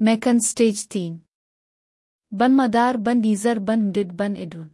McKeon stage तीन। बन मदार बन नीजर बन डिड बन इडुन।